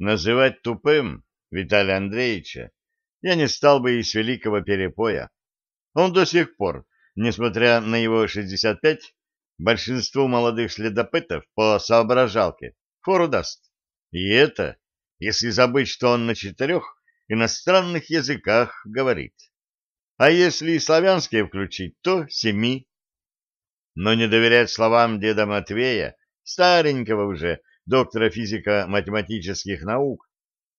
Называть тупым Виталия Андреевича я не стал бы и с великого перепоя. Он до сих пор, несмотря на его 65, большинству молодых следопытов по соображалке фору даст. И это, если забыть, что он на четырех иностранных языках говорит. А если и славянские включить, то семи. Но не доверять словам деда Матвея, старенького уже, доктора физико-математических наук,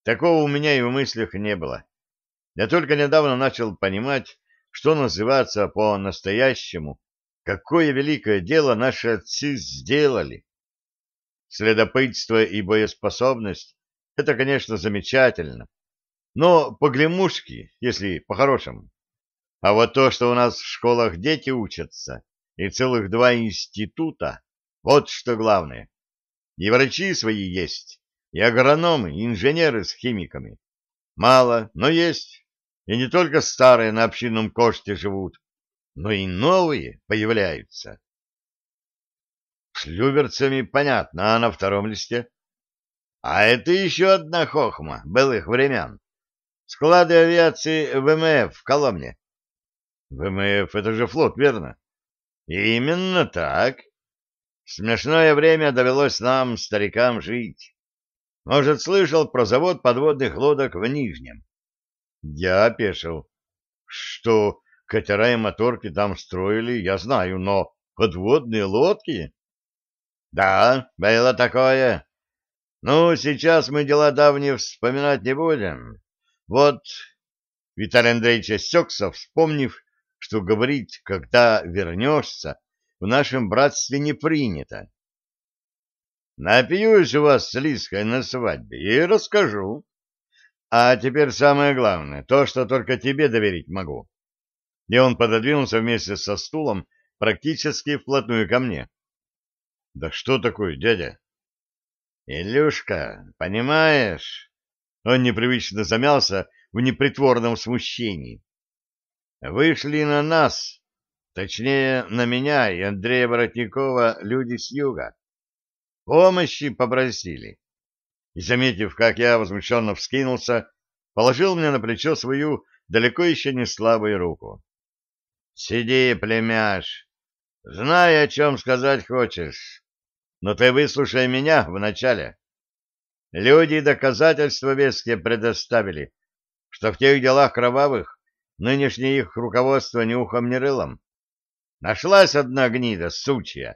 такого у меня и в мыслях не было. Я только недавно начал понимать, что называется по-настоящему, какое великое дело наши отцы сделали. Следопытство и боеспособность — это, конечно, замечательно, но поглемушки, если по-хорошему. А вот то, что у нас в школах дети учатся, и целых два института, вот что главное. И врачи свои есть, и агрономы, и инженеры с химиками. Мало, но есть. И не только старые на общинном коште живут, но и новые появляются. С люберцами понятно, а на втором листе? А это еще одна хохма былых времен. Склады авиации ВМФ в Коломне. ВМФ — это же флот, верно? Именно так. Смешное время довелось нам, старикам, жить. Может, слышал про завод подводных лодок в Нижнем? Я опешил. Что, катера и моторки там строили, я знаю, но подводные лодки? Да, было такое. Ну, сейчас мы дела давние вспоминать не будем. Вот, Виталий Андреевич осекся, вспомнив, что говорить, когда вернешься, в нашем братстве не принято. Напьюсь у вас с Лиской на свадьбе и расскажу. А теперь самое главное, то, что только тебе доверить могу. И он пододвинулся вместе со стулом практически вплотную ко мне. Да что такое, дядя? Илюшка, понимаешь? Он непривычно замялся в непритворном смущении. Вышли на нас, точнее, на меня и Андрея Воротникова люди с юга. Помощи попросили. И, заметив, как я возмущенно вскинулся, положил мне на плечо свою далеко еще не слабую руку. — Сиди, племяш, знай, о чем сказать хочешь, но ты выслушай меня вначале. Люди доказательства веские предоставили, что в тех делах кровавых Нынешнее их руководство ни ухом, ни рылом. Нашлась одна гнида, сучья.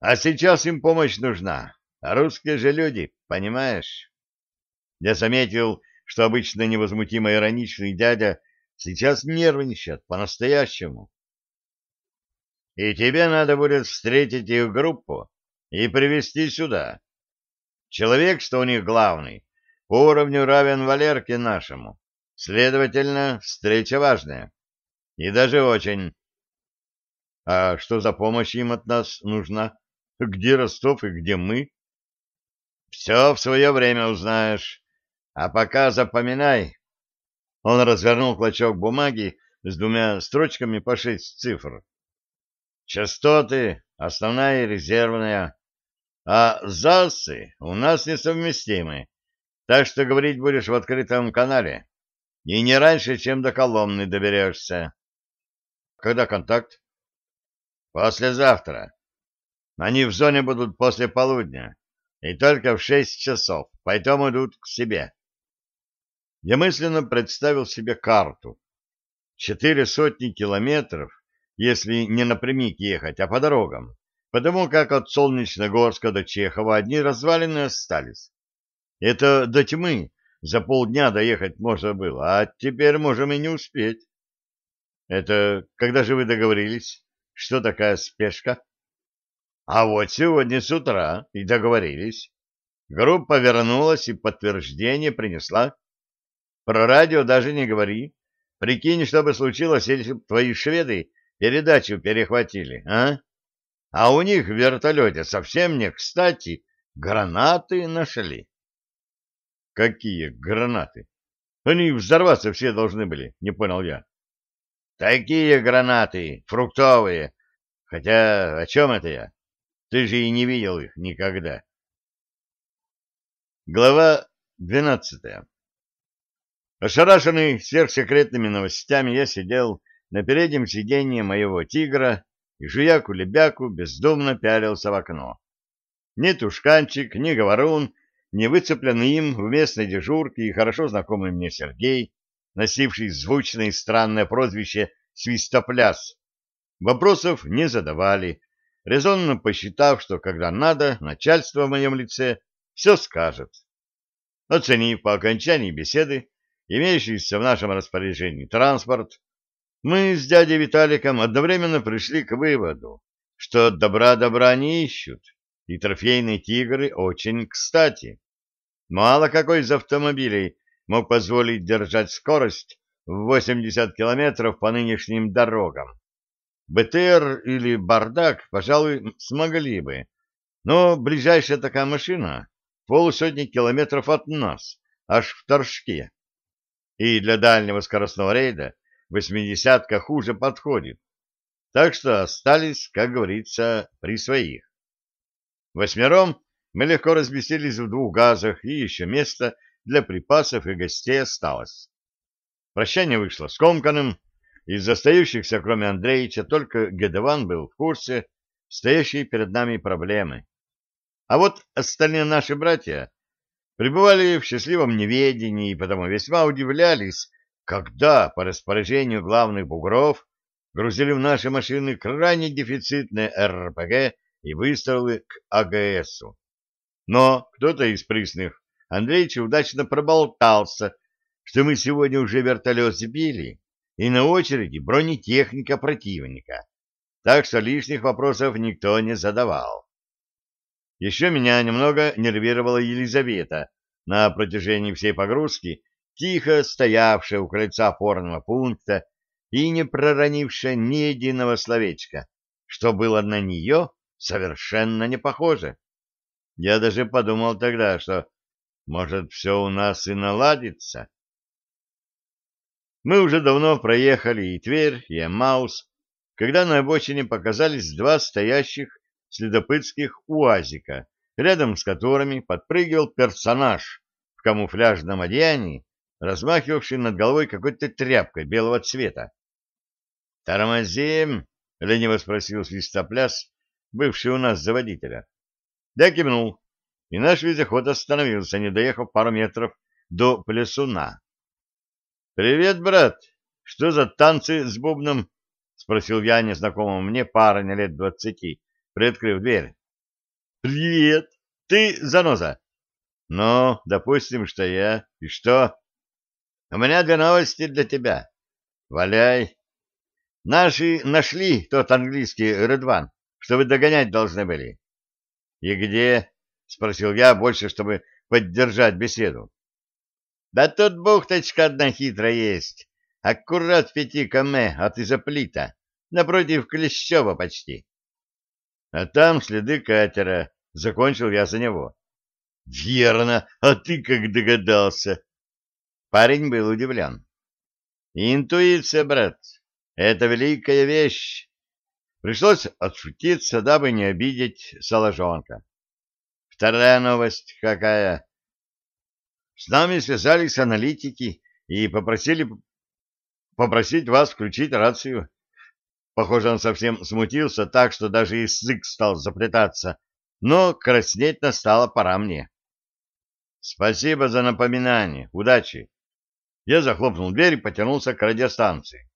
А сейчас им помощь нужна. А русские же люди, понимаешь? Я заметил, что обычно невозмутимо ироничный дядя сейчас нервничает по-настоящему. И тебе надо будет встретить их группу и привести сюда. Человек, что у них главный, по уровню равен Валерке нашему. Следовательно, встреча важная. И даже очень. А что за помощь им от нас нужна? Где Ростов и где мы? Все в свое время узнаешь. А пока запоминай. Он развернул клочок бумаги с двумя строчками по шесть цифр. Частоты, основная и резервная. А ЗАСы у нас несовместимы, так что говорить будешь в открытом канале. И не раньше, чем до Коломны доберешься. Когда контакт? Послезавтра. Они в зоне будут после полудня. И только в шесть часов. Потом идут к себе. Я мысленно представил себе карту. Четыре сотни километров, если не напрямик ехать, а по дорогам, потому как от Солнечногорска до Чехова одни развалины остались. Это до тьмы, за полдня доехать можно было, а теперь можем и не успеть. Это когда же вы договорились? Что такая спешка? А вот сегодня с утра и договорились. Группа вернулась и подтверждение принесла. Про радио даже не говори. Прикинь, что бы случилось, если бы твои шведы передачу перехватили, а? А у них в вертолете совсем не кстати гранаты нашли. Какие гранаты? Они взорваться все должны были, не понял я. Такие гранаты, фруктовые. Хотя о чем это я? Ты же и не видел их никогда. Глава 12. Ошарашенный сверхсекретными новостями, я сидел на переднем сиденье моего «Тигра» и, жуя кулебяку, бездумно пялился в окно. Ни Тушканчик, ни Говорун, не выцепленный им в местной дежурке и хорошо знакомый мне Сергей, носивший звучное и странное прозвище «Свистопляс», вопросов не задавали, резонно посчитав, что когда надо, начальство в моем лице все скажет. Оценив по окончании беседы имеющийся в нашем распоряжении транспорт, мы с дядей Виталиком одновременно пришли к выводу, что добра добра не ищут, и трофейные тигры очень кстати. Мало какой из автомобилей мог позволить держать скорость в 80 километров по нынешним дорогам. БТР или Бардак, пожалуй, смогли бы, но ближайшая такая машина полусотни километров от нас, аж в Торжке. И для дальнего скоростного рейда восьмидесятка хуже подходит. Так что остались, как говорится, при своих. Восьмером мы легко разместились в двух газах, и еще место для припасов и гостей осталось. Прощание вышло скомканным, из остающихся, кроме Андреевича, только Гедеван был в курсе стоящей перед нами проблемы. А вот остальные наши братья пребывали в счастливом неведении и потому весьма удивлялись, когда по распоряжению главных бугров грузили в наши машины крайне дефицитные РПГ и выстрелы к АГСу. Но кто-то из присных Андреевич удачно проболтался, что мы сегодня уже вертолет сбили, и на очереди бронетехника противника, так что лишних вопросов никто не задавал. Еще меня немного нервировала Елизавета, на протяжении всей погрузки, тихо стоявшая у крыльца опорного пункта и не проронившая ни единого словечка, что было на нее совершенно не похоже. Я даже подумал тогда, что, может, все у нас и наладится. Мы уже давно проехали и Тверь, и Эмаус, когда на обочине показались два стоящих следопытских уазика, рядом с которыми подпрыгивал персонаж в камуфляжном одеянии, размахивавший над головой какой-то тряпкой белого цвета. «Тормозим!» — лениво спросил свистопляс, бывший у нас за водителя. Я кивнул, и наш вездеход остановился, не доехав пару метров до плесуна. «Привет, брат! Что за танцы с бубном?» — спросил я незнакомого мне парня лет двадцати, приоткрыв дверь. «Привет! Ты заноза?» «Ну, допустим, что я. И что?» «У меня две новости для тебя. Валяй. Наши нашли тот английский Редван, что вы догонять должны были». «И где?» — спросил я, больше, чтобы поддержать беседу. Да тут бухточка одна хитрая есть, аккурат в пяти км от изоплита, напротив Клещева почти. А там следы катера, закончил я за него. Верно, а ты как догадался? Парень был удивлен. Интуиция, брат, это великая вещь. Пришлось отшутиться, дабы не обидеть Соложонка. Вторая новость какая? С нами связались аналитики и попросили попросить вас включить рацию. Похоже, он совсем смутился так, что даже язык стал заплетаться, но краснеть настала пора мне. Спасибо за напоминание. Удачи. Я захлопнул дверь и потянулся к радиостанции.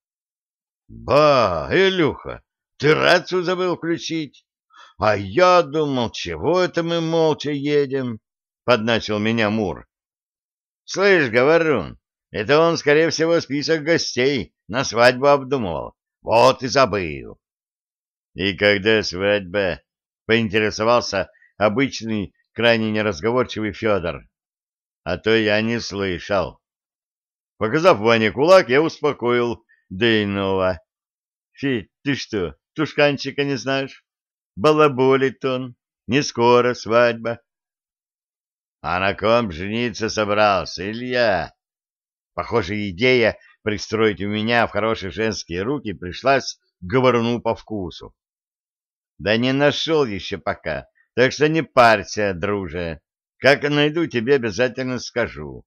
Ба, Илюха, ты рацию забыл включить? А я думал, чего это мы молча едем? Подначил меня Мур. Слышь, Говорун, это он, скорее всего, список гостей на свадьбу обдумывал. Вот и забыл. И когда свадьба? Поинтересовался обычный, крайне неразговорчивый Федор. А то я не слышал. Показав Ване кулак, я успокоил Дейнова. Федь, ты что, тушканчика не знаешь? Балаболит он. Не скоро свадьба. А на ком жениться собрался, Илья? Похоже, идея пристроить у меня в хорошие женские руки пришлась говоруну по вкусу. Да не нашел еще пока, так что не парься, друже. Как найду, тебе обязательно скажу.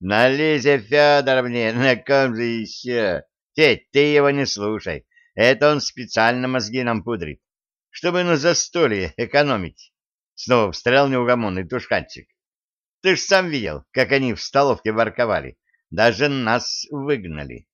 На Лизе Федоровне, на ком же еще? Федь, ты его не слушай. Это он специально мозги нам пудрит, чтобы на застолье экономить. Снова встрял неугомонный тушканчик. Ты ж сам видел, как они в столовке ворковали. Даже нас выгнали.